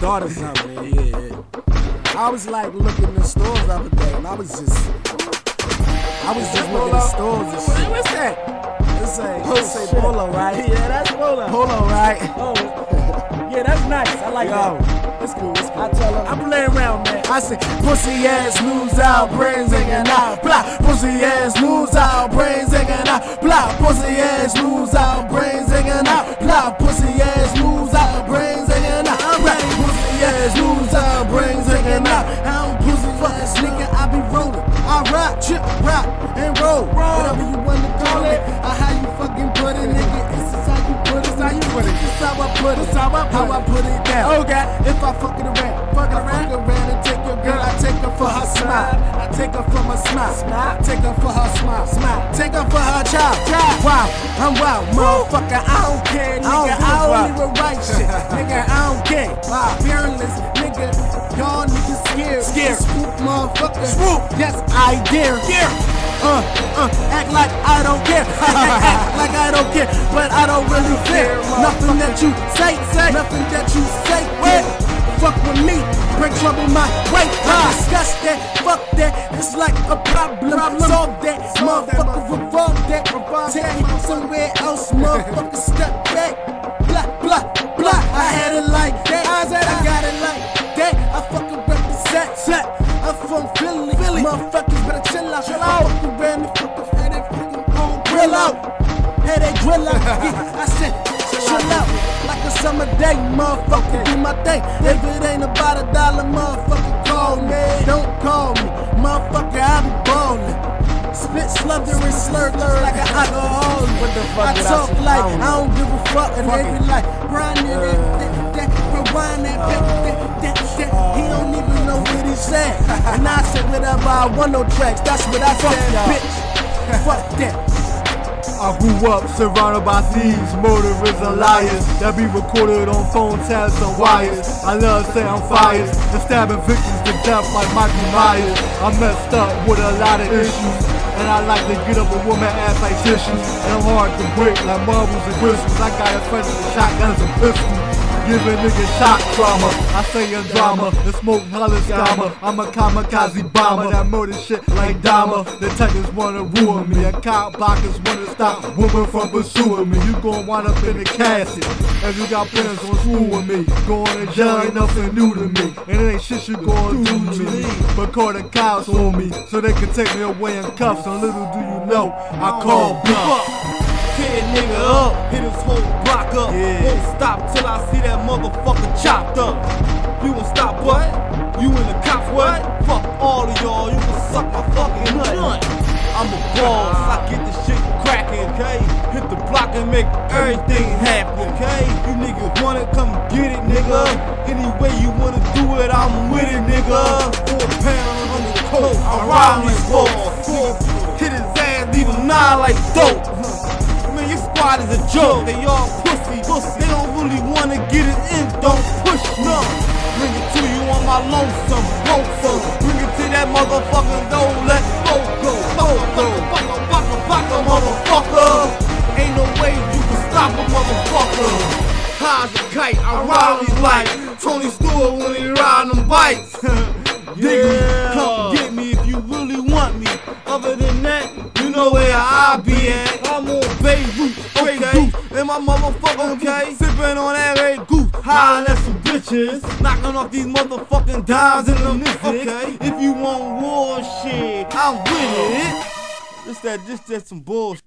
started something, yeah. I was like looking in the stores the other day, and I was just, I was just looking at stores and shit. What's that? Let's say, Oh, say shit. polo, right? Yeah, that's Polo. Polo, right? Oh, yeah, that's nice. I like Yo, that. it's cool, it's cool. I tell him. I'm playing around, man. I say, pussy ass, lose our brains hanging out. Blah, pussy ass, lose our brains hanging out. Blah, pussy ass, lose our brains chip, rock, and roll. Whatever you wanna call it. I how you fucking put it, nigga. This is how you put it. This how you put it. This how I put it. This how I put, how I put it down. Okay. If I fucking around, fuck around, fuck around and take your girl, I take her for her smile. I take her for my smile. Smile. Take her for her smile. Smile. Take her for her child. Child. Wow. I'm wild, motherfucker. I don't care, nigga. I don't, even write shit, nigga. I don't care. Wow. Fearless, Swoop. Yes, I dare. Dare. Uh, uh, act like I don't care. act like I don't care, but I don't really care. Nothing that you say, say, nothing that you say, yeah. Fuck with me, bring trouble my way. I discuss that, fuck that. It's like a problem. Solve that, motherfucker, revolve that. Take it somewhere else, motherfucker, step back. Gon' grill out. Head and grill out. Yeah, I said chill out. Like a summer day, motherfucker, do my thing. If it ain't about a dollar, motherfucker, call me. Don't call me, motherfucker, I be ballin'. Spit slurring slur like an alcohol. What the fuck I did I talk like I I don't don't give a fuck, and they be it. like, Brian, uh, that, that, that, rewind that, that, that, that, that. He don't uh. even know what he said. And I said whatever I want, no tracks. That's what I said, y'all. bitch. Fuck that. I grew up surrounded by thieves, murderers, and liars that be recorded on phone tabs and wires. I love setting fires and stabbing victims to death like Michael Myers. I'm messed up with a lot of issues. And I like to get up a woman ass like tissues. And I'm hard to break like marbles and crystals. I got a friend with shotguns and pistols. Giving niggas shock trauma. I say in drama, the smoke hella scammer. I'm a kamikaze bomber that murder shit like Dahmer. Detectives wanna ruin me, and cop blockers wanna stop women from pursuing me. You gon' wind up in the casket. If you got plans on screwing me, going to jail ain't nothing new to me. And it ain't shit you gon' do to me. But call the cops on me, so they can take me away in cuffs. And little do you know, I call bluff. Tear nigga up, hit his whole block up. Yeah. Won't stop till I see that motherfucker chopped up. You won't stop what? You and the cops what? Fuck all of y'all, you can suck my fucking nut. I'm a boss, I get the shit cracking, okay? Hit the block and make everything happen, okay? You niggas wanna come get it, nigga. Any way you wanna do it, I'm with it, nigga. Four pound on the coat, I'm riding these balls. Hit his ass, leave him nine like dope. Squad is a joke. They all pussy. pussy. They don't really wanna get it in. Don't push none. Bring it to you on my lonesome. Lonesome. Bring it to that motherfucking door. Let go go. Baka baka baka baka motherfucker. Ain't no way you can stop a motherfucker. High as a kite, I ride these like Tony Stewart when he riding them bikes. Dig me, come get me if you really want me. Other than that, you know where I be at. My motherfucker, okay? Sipping on that red goose, hollering at some bitches. Knocking off these motherfucking dimes in them niggas, okay? If you want war shit, I'm with it. This that, this that some bullshit.